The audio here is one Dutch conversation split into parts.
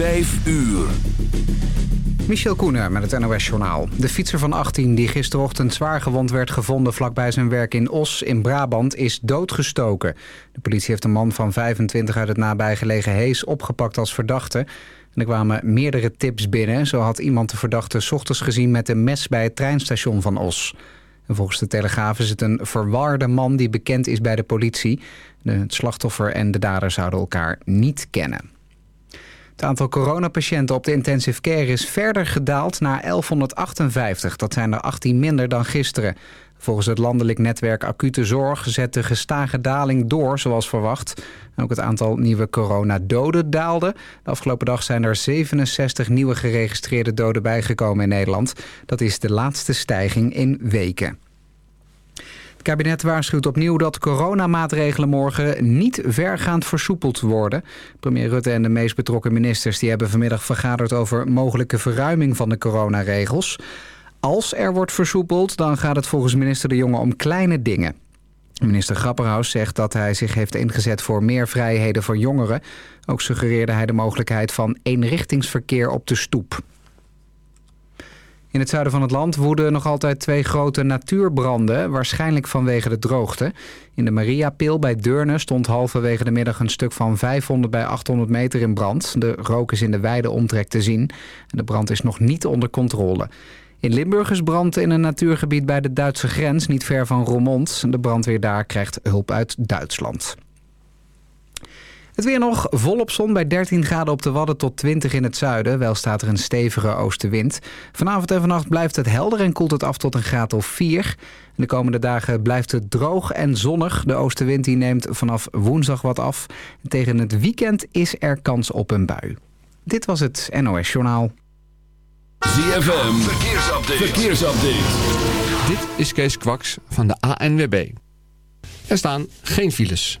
Vijf uur. Michel Koenen met het NOS-journaal. De fietser van 18 die gisterochtend zwaar gewond werd gevonden... vlakbij zijn werk in Os in Brabant is doodgestoken. De politie heeft een man van 25 uit het nabijgelegen Hees opgepakt als verdachte. Er kwamen meerdere tips binnen. Zo had iemand de verdachte ochtends gezien met een mes bij het treinstation van Os. En volgens de Telegraaf is het een verwarde man die bekend is bij de politie. Het slachtoffer en de dader zouden elkaar niet kennen. Het aantal coronapatiënten op de intensive care is verder gedaald naar 1158. Dat zijn er 18 minder dan gisteren. Volgens het landelijk netwerk Acute Zorg zet de gestage daling door zoals verwacht. Ook het aantal nieuwe coronadoden daalde. De afgelopen dag zijn er 67 nieuwe geregistreerde doden bijgekomen in Nederland. Dat is de laatste stijging in weken. Het kabinet waarschuwt opnieuw dat coronamaatregelen morgen niet vergaand versoepeld worden. Premier Rutte en de meest betrokken ministers die hebben vanmiddag vergaderd over mogelijke verruiming van de coronaregels. Als er wordt versoepeld, dan gaat het volgens minister De Jonge om kleine dingen. Minister Grapperhaus zegt dat hij zich heeft ingezet voor meer vrijheden voor jongeren. Ook suggereerde hij de mogelijkheid van eenrichtingsverkeer op de stoep. In het zuiden van het land woeden nog altijd twee grote natuurbranden, waarschijnlijk vanwege de droogte. In de Mariapil bij Deurne stond halverwege de middag een stuk van 500 bij 800 meter in brand. De rook is in de wijde omtrek te zien en de brand is nog niet onder controle. In Limburg is brand in een natuurgebied bij de Duitse grens, niet ver van Roermond. De brandweer daar krijgt hulp uit Duitsland. Het weer nog volop zon bij 13 graden op de Wadden tot 20 in het zuiden. Wel staat er een stevige oostenwind. Vanavond en vannacht blijft het helder en koelt het af tot een graad of 4. De komende dagen blijft het droog en zonnig. De oostenwind die neemt vanaf woensdag wat af. Tegen het weekend is er kans op een bui. Dit was het NOS Journaal. ZFM, verkeersupdate. verkeersupdate. Dit is Kees Kwaks van de ANWB. Er staan geen files.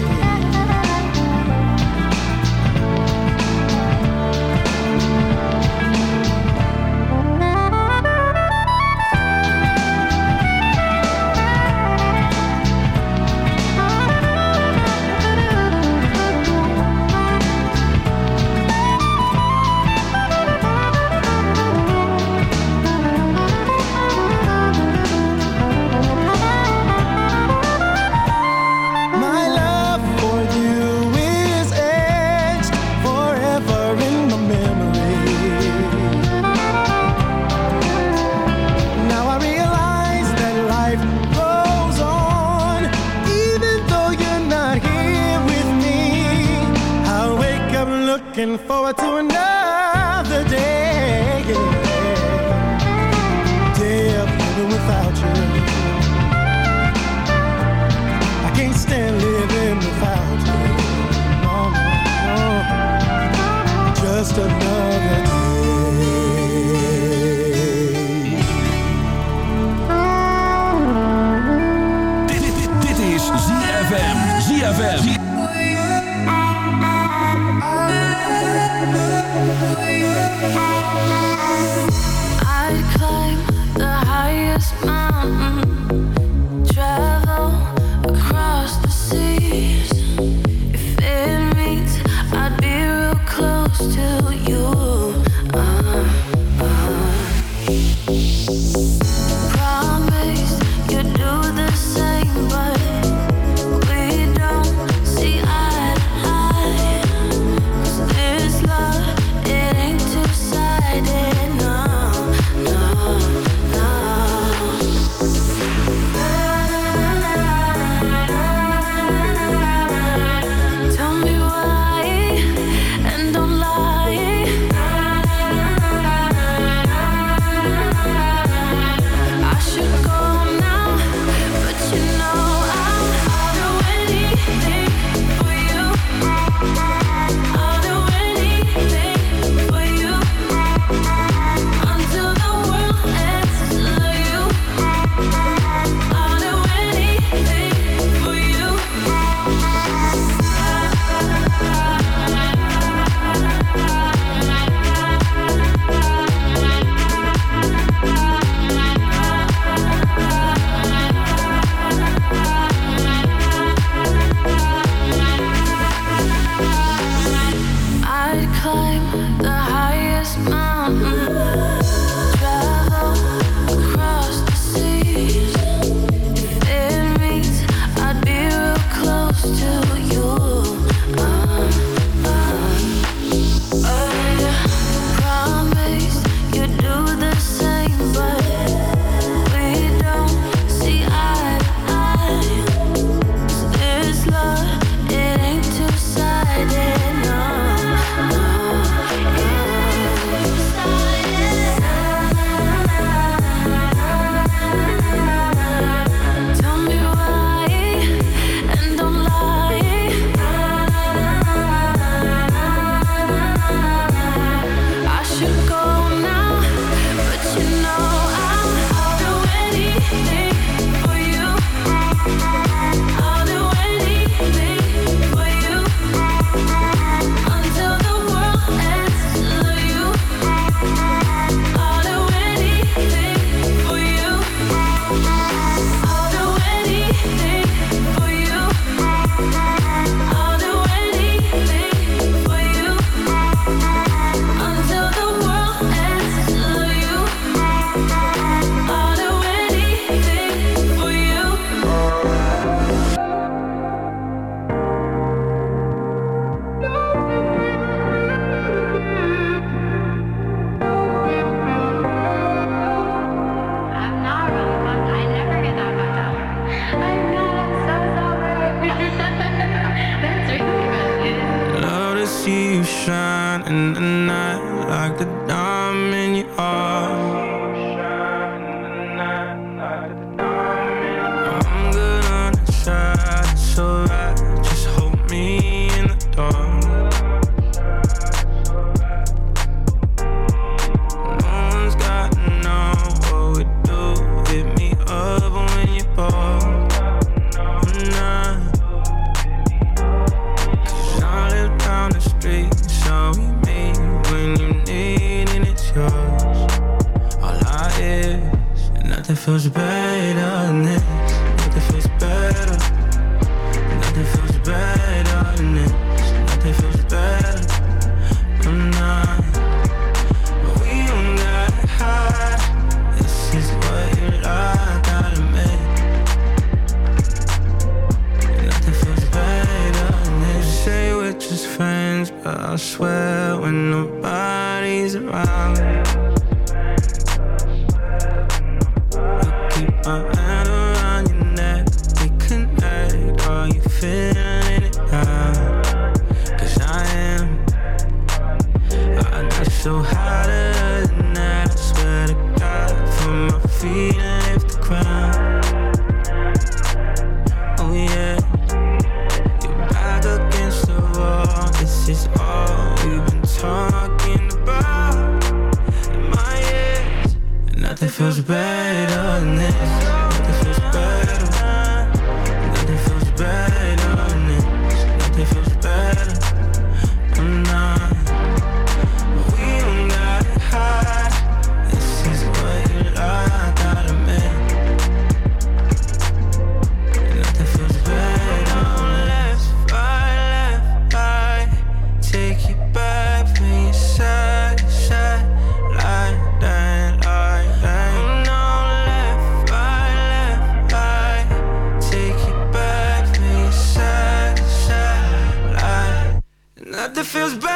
feels better.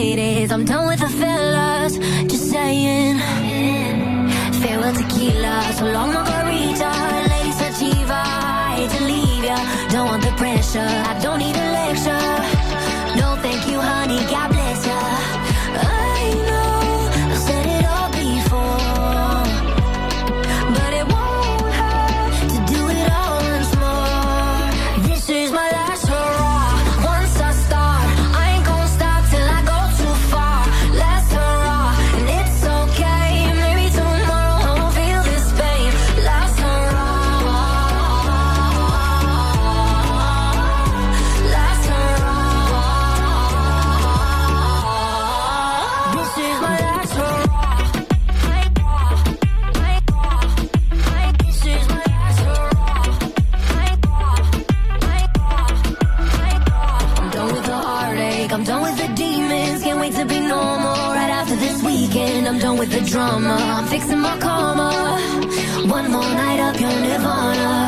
I'm done with the fellas, just saying. Farewell tequila, so long margarita, Ladies, achieve I hate to leave ya, don't want the pressure. I don't need a lecture. the drama. I'm fixing my karma. One more night up your nirvana.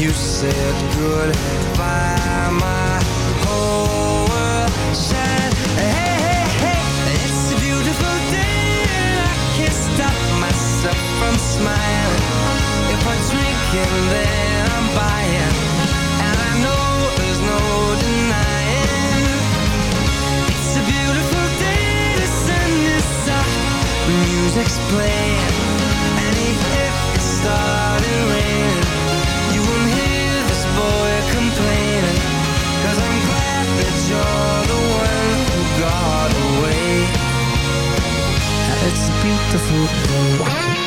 you said goodbye, my whole world shined. Hey, hey, hey, it's a beautiful day and I can't stop myself from smiling. If I'm drinking, then I'm buying, and I know there's no denying. It's a beautiful day, to send is up, music's playing, and if it started raining boy complaining i I'm glad that you're the one who got away. It's a beautiful day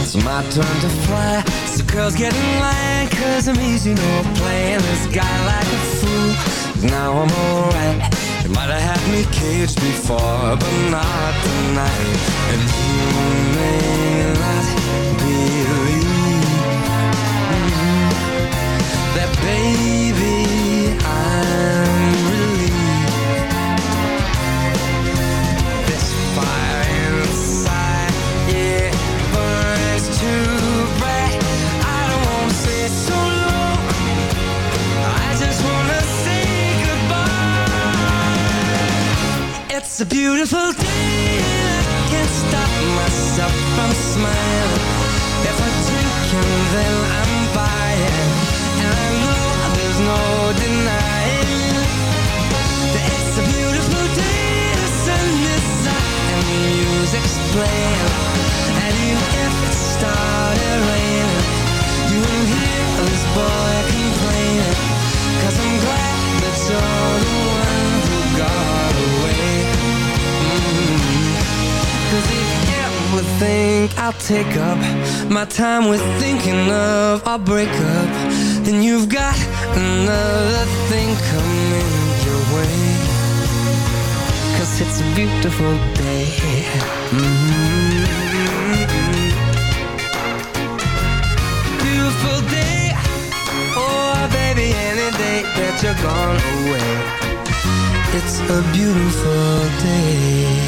It's my turn to fly So girls get in line Cause I'm easy, you no playing this guy like a fool. Now I'm alright. You might have had me caged before But not tonight. And you may not baby I'm relieved. This fire inside, burns too bright I don't wanna stay so long. I just wanna say goodbye. It's a beautiful day can't stop myself from smiling. If I then I'm playing And even if it started raining. You won't hear this boy complaining. Cause I'm glad that you're the one who got away. Mm-hmm. Cause if you ever think I'll take up My time with thinking of our breakup Then you've got another thing coming your way. Cause it's a beautiful day. that you're gone away. It's a beautiful day.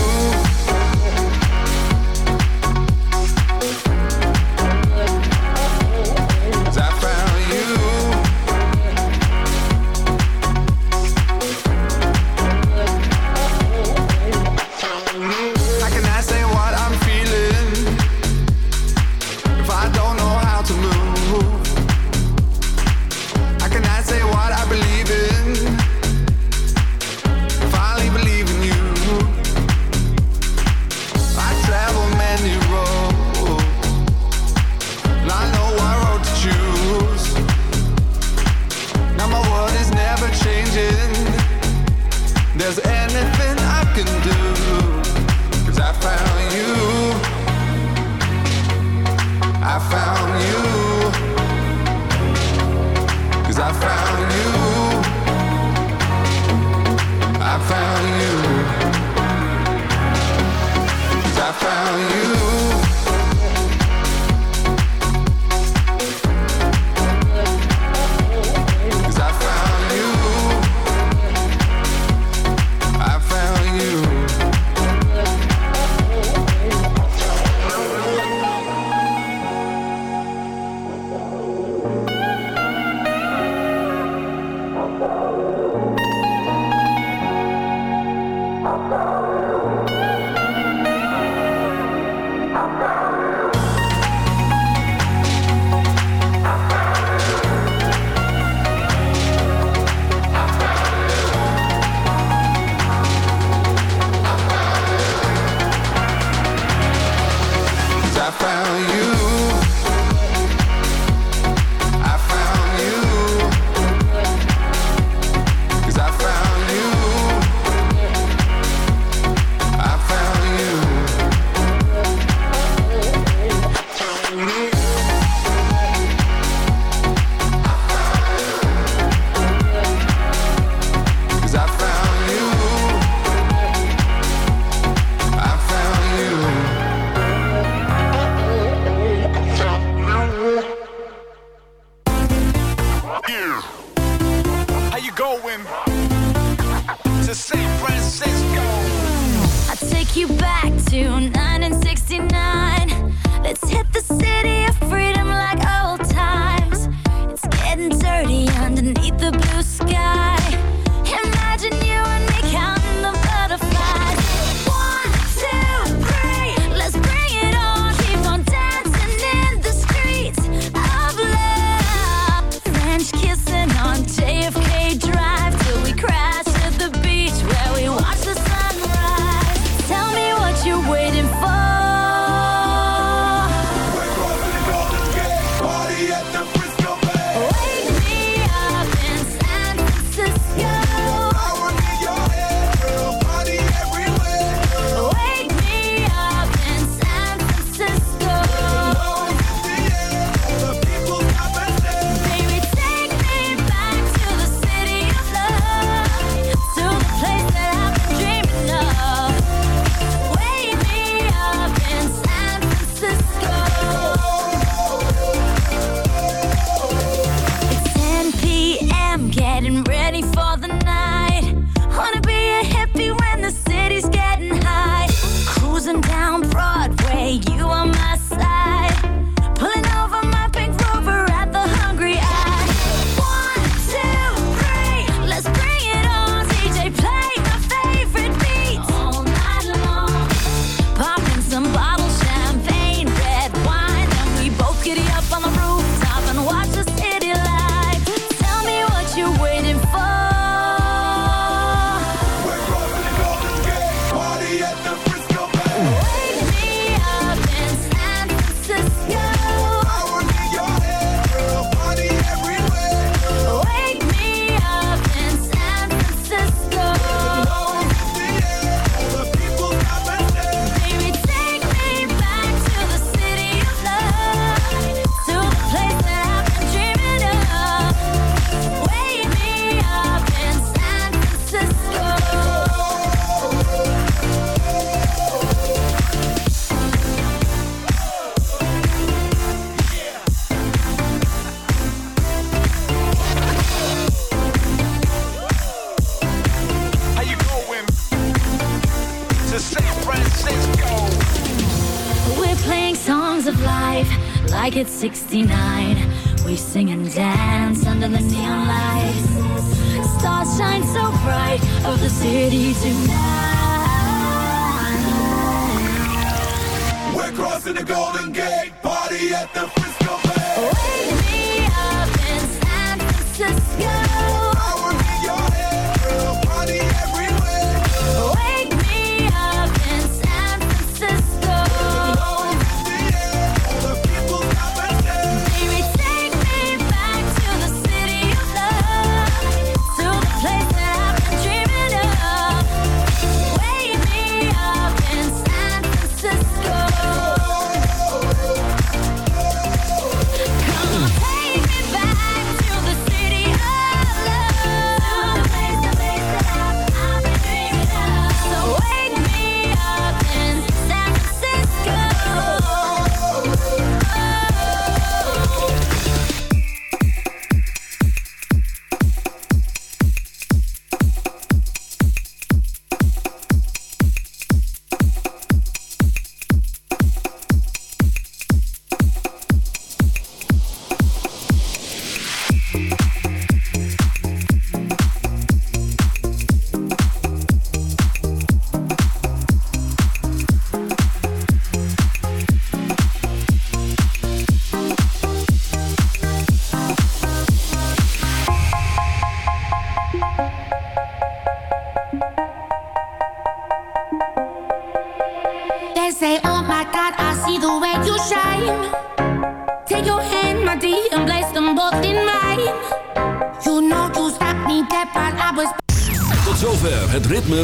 Golden Gate, party at the Frisco